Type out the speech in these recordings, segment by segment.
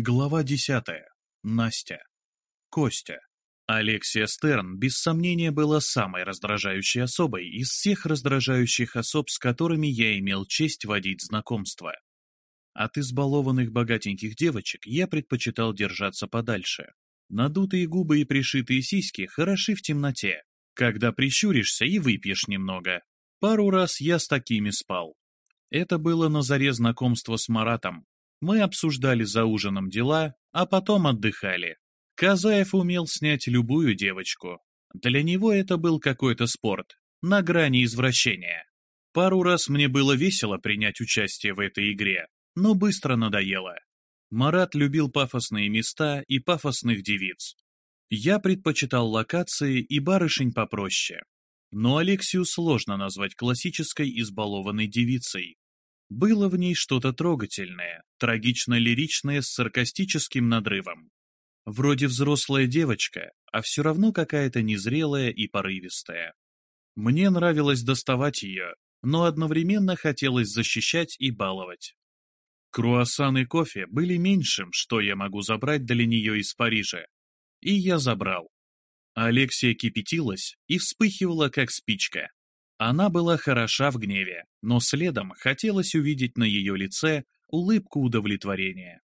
Глава десятая. Настя. Костя. Алексия Стерн, без сомнения, была самой раздражающей особой из всех раздражающих особ, с которыми я имел честь водить знакомство. От избалованных богатеньких девочек я предпочитал держаться подальше. Надутые губы и пришитые сиськи хороши в темноте, когда прищуришься и выпьешь немного. Пару раз я с такими спал. Это было на заре знакомства с Маратом, мы обсуждали за ужином дела, а потом отдыхали. Казаев умел снять любую девочку. Для него это был какой-то спорт, на грани извращения. Пару раз мне было весело принять участие в этой игре, но быстро надоело. Марат любил пафосные места и пафосных девиц. Я предпочитал локации и барышень попроще. Но Алексию сложно назвать классической избалованной девицей. Было в ней что-то трогательное, трагично-лиричное с саркастическим надрывом. Вроде взрослая девочка, а все равно какая-то незрелая и порывистая. Мне нравилось доставать ее, но одновременно хотелось защищать и баловать. Круассан и кофе были меньшим, что я могу забрать для нее из Парижа. И я забрал. Алексия кипятилась и вспыхивала, как спичка. Она была хороша в гневе, но следом хотелось увидеть на ее лице улыбку удовлетворения.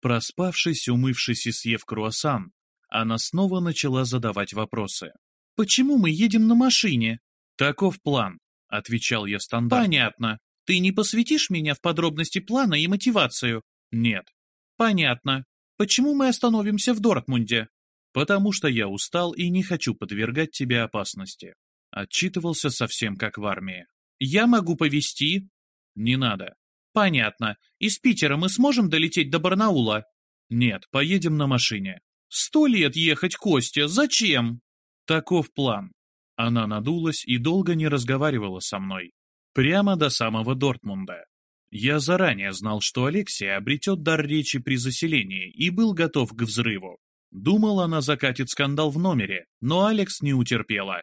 Проспавшись, умывшись и съев круассан, она снова начала задавать вопросы. «Почему мы едем на машине?» «Таков план», — отвечал я стандартно. «Понятно. Ты не посвятишь меня в подробности плана и мотивацию?» «Нет». «Понятно. Почему мы остановимся в Дортмунде?» «Потому что я устал и не хочу подвергать тебе опасности». Отчитывался совсем как в армии. «Я могу повезти?» «Не надо». «Понятно. Из Питера мы сможем долететь до Барнаула?» «Нет, поедем на машине». «Сто лет ехать, Костя, зачем?» «Таков план». Она надулась и долго не разговаривала со мной. Прямо до самого Дортмунда. Я заранее знал, что Алексия обретет дар речи при заселении и был готов к взрыву. Думал, она закатит скандал в номере, но Алекс не утерпела.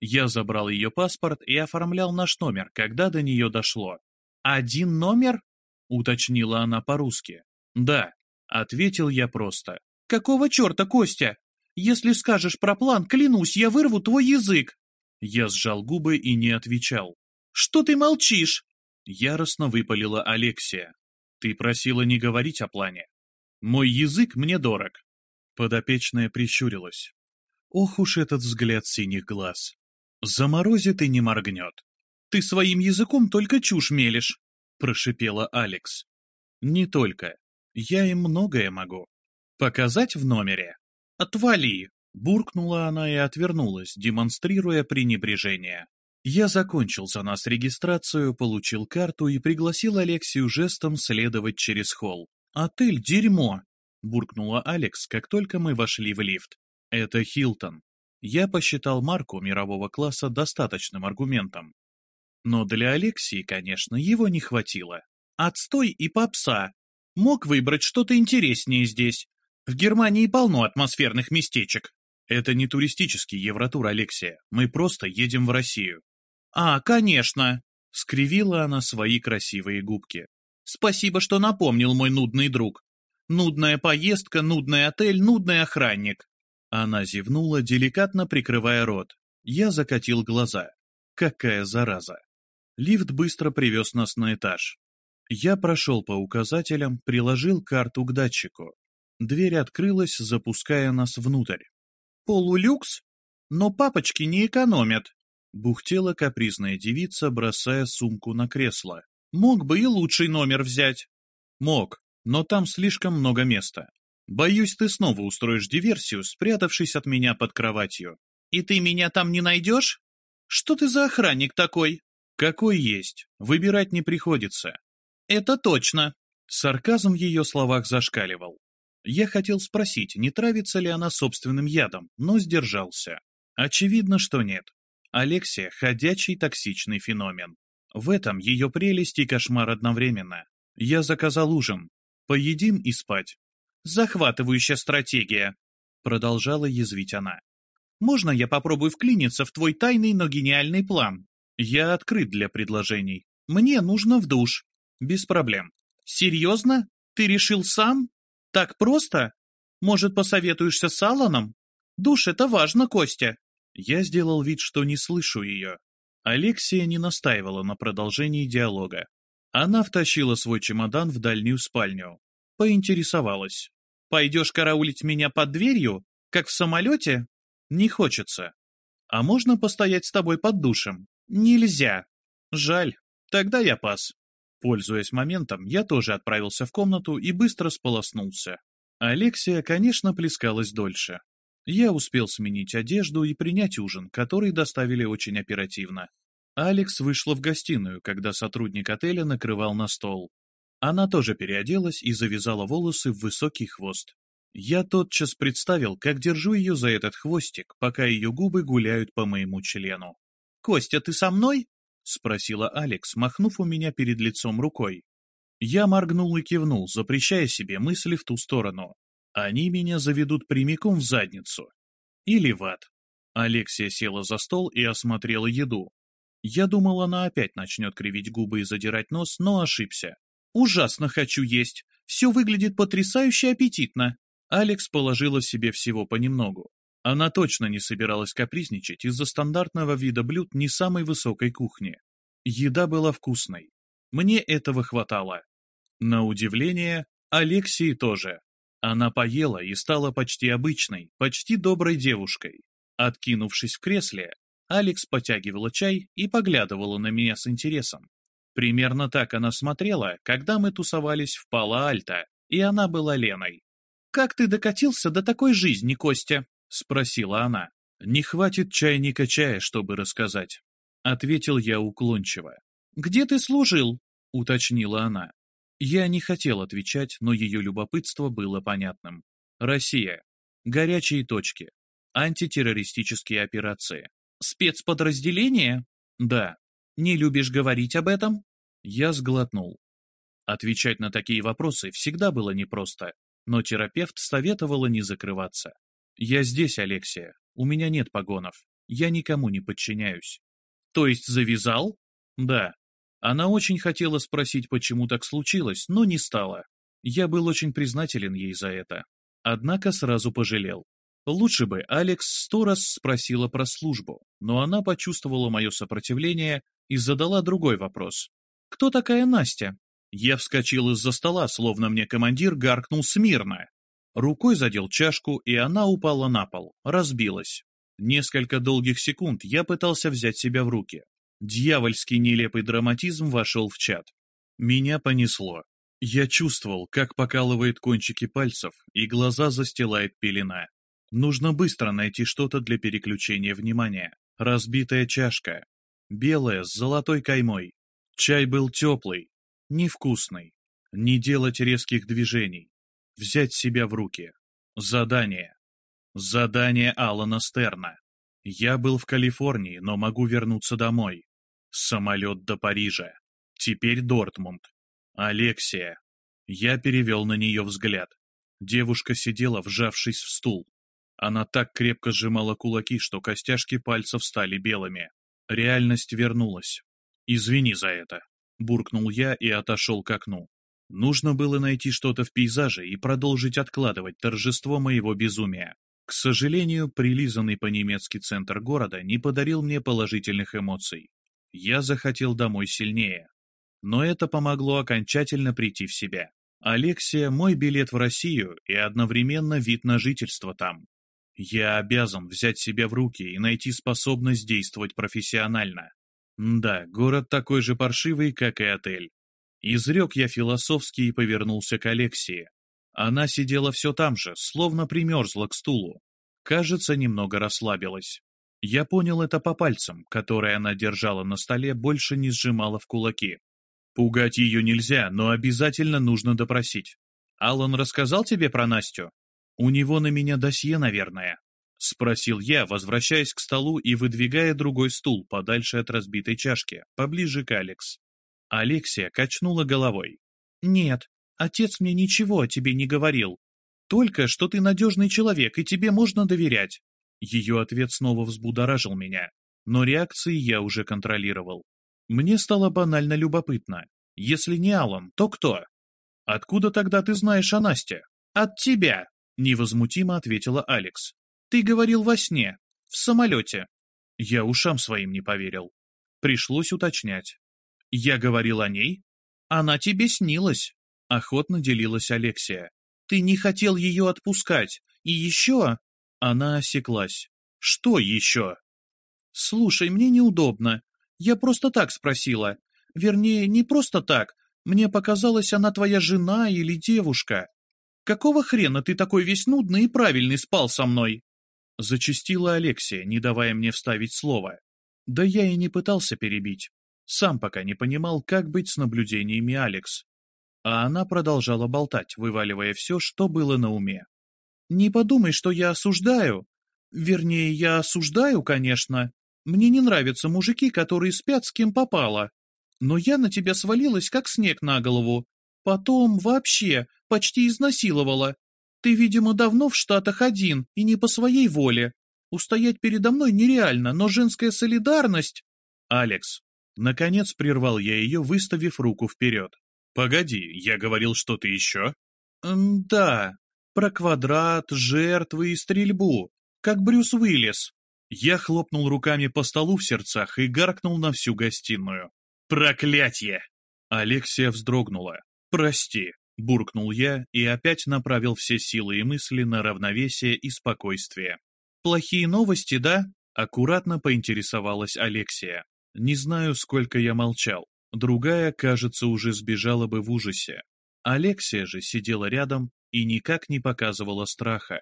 Я забрал ее паспорт и оформлял наш номер, когда до нее дошло. «Один номер?» — уточнила она по-русски. «Да», — ответил я просто. «Какого черта, Костя? Если скажешь про план, клянусь, я вырву твой язык!» Я сжал губы и не отвечал. «Что ты молчишь?» Яростно выпалила Алексия. «Ты просила не говорить о плане. Мой язык мне дорог». Подопечная прищурилась. Ох уж этот взгляд синих глаз. Заморозит и не моргнет. Ты своим языком только чушь мелешь, прошипела Алекс. Не только. Я им многое могу. Показать в номере? Отвали! Буркнула она и отвернулась, демонстрируя пренебрежение. Я закончил за нас регистрацию, получил карту и пригласил Алексию жестом следовать через холл. «Отель – дерьмо!» – буркнула Алекс, как только мы вошли в лифт. «Это Хилтон. Я посчитал марку мирового класса достаточным аргументом. Но для Алексии, конечно, его не хватило. Отстой и попса. Мог выбрать что-то интереснее здесь. В Германии полно атмосферных местечек. Это не туристический Евротур, Алексия. Мы просто едем в Россию. А, конечно. Скривила она свои красивые губки. Спасибо, что напомнил, мой нудный друг. Нудная поездка, нудный отель, нудный охранник. Она зевнула, деликатно прикрывая рот. Я закатил глаза. Какая зараза. Лифт быстро привез нас на этаж. Я прошел по указателям, приложил карту к датчику. Дверь открылась, запуская нас внутрь. «Полулюкс? Но папочки не экономят!» Бухтела капризная девица, бросая сумку на кресло. «Мог бы и лучший номер взять!» «Мог, но там слишком много места. Боюсь, ты снова устроишь диверсию, спрятавшись от меня под кроватью. И ты меня там не найдешь? Что ты за охранник такой? Какой есть. Выбирать не приходится. Это точно. Сарказм в ее словах зашкаливал. Я хотел спросить, не травится ли она собственным ядом, но сдержался. Очевидно, что нет. Алексия – ходячий токсичный феномен. В этом ее прелесть и кошмар одновременно. Я заказал ужин. Поедим и спать. Захватывающая стратегия, продолжала язвить она. Можно я попробую вклиниться в твой тайный, но гениальный план? Я открыт для предложений. Мне нужно в душ. Без проблем. Серьезно? Ты решил сам? Так просто? Может, посоветуешься с Алланом? Душ — это важно, Костя. Я сделал вид, что не слышу ее. Алексия не настаивала на продолжении диалога. Она втащила свой чемодан в дальнюю спальню. Поинтересовалась. «Пойдешь караулить меня под дверью, как в самолете?» «Не хочется. А можно постоять с тобой под душем?» «Нельзя». «Жаль. Тогда я пас». Пользуясь моментом, я тоже отправился в комнату и быстро сполоснулся. Алексия, конечно, плескалась дольше. Я успел сменить одежду и принять ужин, который доставили очень оперативно. Алекс вышла в гостиную, когда сотрудник отеля накрывал на стол. Она тоже переоделась и завязала волосы в высокий хвост. Я тотчас представил, как держу ее за этот хвостик, пока ее губы гуляют по моему члену. «Костя, ты со мной?» — спросила Алекс, махнув у меня перед лицом рукой. Я моргнул и кивнул, запрещая себе мысли в ту сторону. Они меня заведут прямиком в задницу. Или в ад. Алексия села за стол и осмотрела еду. Я думал, она опять начнет кривить губы и задирать нос, но ошибся. «Ужасно хочу есть. Все выглядит потрясающе аппетитно». Алекс положила себе всего понемногу. Она точно не собиралась капризничать из-за стандартного вида блюд не самой высокой кухни. Еда была вкусной. Мне этого хватало. На удивление, Алексии тоже. Она поела и стала почти обычной, почти доброй девушкой. Откинувшись в кресле, Алекс потягивала чай и поглядывала на меня с интересом. Примерно так она смотрела, когда мы тусовались в Пало-Альто, и она была Леной. «Как ты докатился до такой жизни, Костя?» — спросила она. «Не хватит чайника чая, чтобы рассказать», — ответил я уклончиво. «Где ты служил?» — уточнила она. Я не хотел отвечать, но ее любопытство было понятным. Россия. Горячие точки. Антитеррористические операции. Спецподразделение? Да. Не любишь говорить об этом? Я сглотнул. Отвечать на такие вопросы всегда было непросто, но терапевт советовала не закрываться. Я здесь, Алексия. У меня нет погонов. Я никому не подчиняюсь. То есть завязал? Да. Она очень хотела спросить, почему так случилось, но не стала. Я был очень признателен ей за это. Однако сразу пожалел. Лучше бы Алекс сто раз спросила про службу, но она почувствовала мое сопротивление и задала другой вопрос. «Кто такая Настя?» Я вскочил из-за стола, словно мне командир гаркнул смирно. Рукой задел чашку, и она упала на пол, разбилась. Несколько долгих секунд я пытался взять себя в руки, Дьявольский нелепый драматизм вошел в чат. Меня понесло. Я чувствовал, как покалывает кончики пальцев, и глаза застилает пелена. Нужно быстро найти что-то для переключения внимания. Разбитая чашка. Белая, с золотой каймой. Чай был теплый, невкусный. Не делать резких движений. Взять себя в руки. Задание. Задание Алана Стерна. Я был в Калифорнии, но могу вернуться домой. Самолет до Парижа. Теперь Дортмунд. Алексия. Я перевел на нее взгляд. Девушка сидела, вжавшись в стул. Она так крепко сжимала кулаки, что костяшки пальцев стали белыми. Реальность вернулась. «Извини за это», — буркнул я и отошел к окну. Нужно было найти что-то в пейзаже и продолжить откладывать торжество моего безумия. К сожалению, прилизанный по-немецки центр города не подарил мне положительных эмоций. Я захотел домой сильнее. Но это помогло окончательно прийти в себя. Алексия – мой билет в Россию и одновременно вид на жительство там. Я обязан взять себя в руки и найти способность действовать профессионально. Да, город такой же паршивый, как и отель. Изрек я философски и повернулся к Алексии. Она сидела все там же, словно примерзла к стулу. Кажется, немного расслабилась. Я понял это по пальцам, которые она держала на столе, больше не сжимала в кулаки. Пугать ее нельзя, но обязательно нужно допросить. Алан рассказал тебе про Настю? У него на меня досье, наверное. Спросил я, возвращаясь к столу и выдвигая другой стул подальше от разбитой чашки, поближе к Алекс. Алексия качнула головой. «Нет, отец мне ничего о тебе не говорил. Только, что ты надежный человек, и тебе можно доверять. Ее ответ снова взбудоражил меня, но реакции я уже контролировал. Мне стало банально любопытно. Если не Алан, то кто? Откуда тогда ты знаешь о Насте? От тебя, невозмутимо ответила Алекс. Ты говорил во сне, в самолете. Я ушам своим не поверил. Пришлось уточнять. Я говорил о ней? Она тебе снилась, охотно делилась Алексия. Ты не хотел ее отпускать. И еще... Она осеклась. Что еще? Слушай, мне неудобно. Я просто так спросила. Вернее, не просто так. Мне показалось, она твоя жена или девушка. Какого хрена ты такой весь нудный и правильный спал со мной? Зачастила Алексия, не давая мне вставить слово. Да я и не пытался перебить. Сам пока не понимал, как быть с наблюдениями Алекс. А она продолжала болтать, вываливая все, что было на уме. «Не подумай, что я осуждаю. Вернее, я осуждаю, конечно. Мне не нравятся мужики, которые спят с кем попало. Но я на тебя свалилась, как снег на голову. Потом вообще почти изнасиловала. Ты, видимо, давно в Штатах один и не по своей воле. Устоять передо мной нереально, но женская солидарность... Алекс. Наконец прервал я ее, выставив руку вперед. Погоди, я говорил что-то еще? М да, про квадрат, жертвы и стрельбу, как Брюс Уиллис. Я хлопнул руками по столу в сердцах и гаркнул на всю гостиную. «Проклятье!» Алексия вздрогнула. «Прости», — буркнул я и опять направил все силы и мысли на равновесие и спокойствие. «Плохие новости, да?» — аккуратно поинтересовалась Алексия. Не знаю, сколько я молчал. Другая, кажется, уже сбежала бы в ужасе. Алексия же сидела рядом и никак не показывала страха.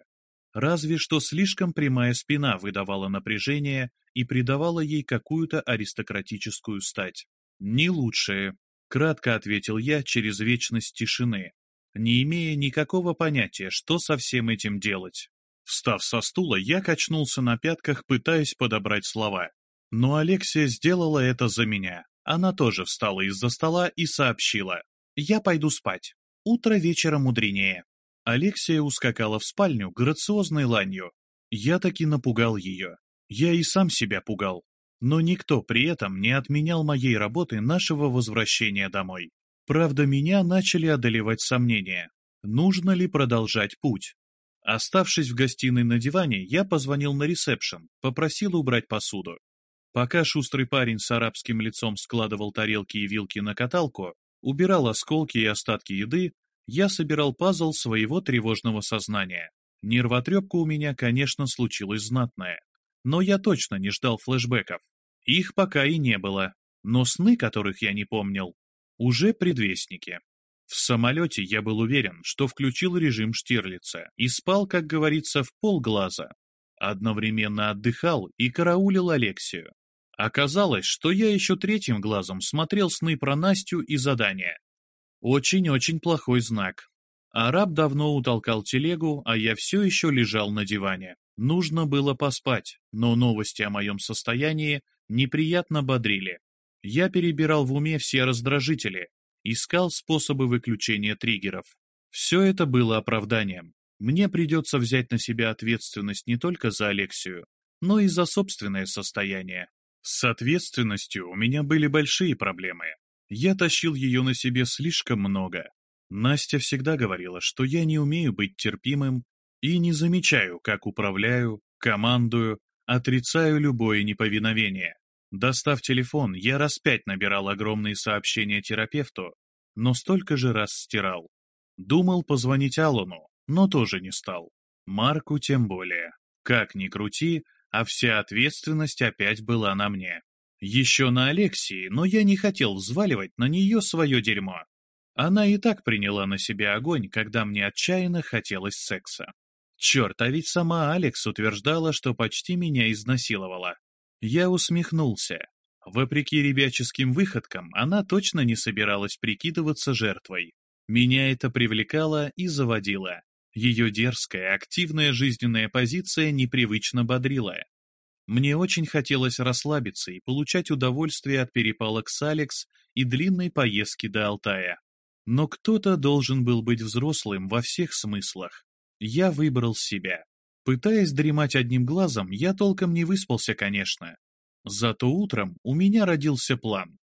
Разве что слишком прямая спина выдавала напряжение и придавала ей какую-то аристократическую стать. «Не лучшее», — кратко ответил я через вечность тишины, не имея никакого понятия, что со всем этим делать. Встав со стула, я качнулся на пятках, пытаясь подобрать слова. Но Алексия сделала это за меня. Она тоже встала из-за стола и сообщила. «Я пойду спать. Утро вечера мудренее». Алексия ускакала в спальню грациозной ланью. Я таки напугал ее. Я и сам себя пугал. Но никто при этом не отменял моей работы нашего возвращения домой. Правда, меня начали одолевать сомнения. Нужно ли продолжать путь? Оставшись в гостиной на диване, я позвонил на ресепшн, попросил убрать посуду. Пока шустрый парень с арабским лицом складывал тарелки и вилки на каталку, убирал осколки и остатки еды, я собирал пазл своего тревожного сознания. Нервотрепка у меня, конечно, случилась знатная. Но я точно не ждал флешбеков. Их пока и не было. Но сны, которых я не помнил, уже предвестники. В самолете я был уверен, что включил режим Штирлица и спал, как говорится, в полглаза. Одновременно отдыхал и караулил Алексию. Оказалось, что я еще третьим глазом смотрел сны про Настю и задания. Очень-очень плохой знак. Араб давно утолкал телегу, а я все еще лежал на диване. Нужно было поспать, но новости о моем состоянии неприятно бодрили. Я перебирал в уме все раздражители, искал способы выключения триггеров. Все это было оправданием. Мне придется взять на себя ответственность не только за Алексию, но и за собственное состояние. С ответственностью у меня были большие проблемы. Я тащил ее на себе слишком много. Настя всегда говорила, что я не умею быть терпимым и не замечаю, как управляю, командую, отрицаю любое неповиновение. Достав телефон, я раз пять набирал огромные сообщения терапевту, но столько же раз стирал. Думал позвонить Аллану, но тоже не стал. Марку тем более. Как ни крути, а вся ответственность опять была на мне. Еще на Алексии, но я не хотел взваливать на нее свое дерьмо. Она и так приняла на себя огонь, когда мне отчаянно хотелось секса. Черт, а ведь сама Алекс утверждала, что почти меня изнасиловала. Я усмехнулся. Вопреки ребяческим выходкам, она точно не собиралась прикидываться жертвой. Меня это привлекало и заводило. Ее дерзкая, активная жизненная позиция непривычно бодрила. Мне очень хотелось расслабиться и получать удовольствие от перепалок с Алекс и длинной поездки до Алтая. Но кто-то должен был быть взрослым во всех смыслах. Я выбрал себя. Пытаясь дремать одним глазом, я толком не выспался, конечно. Зато утром у меня родился план.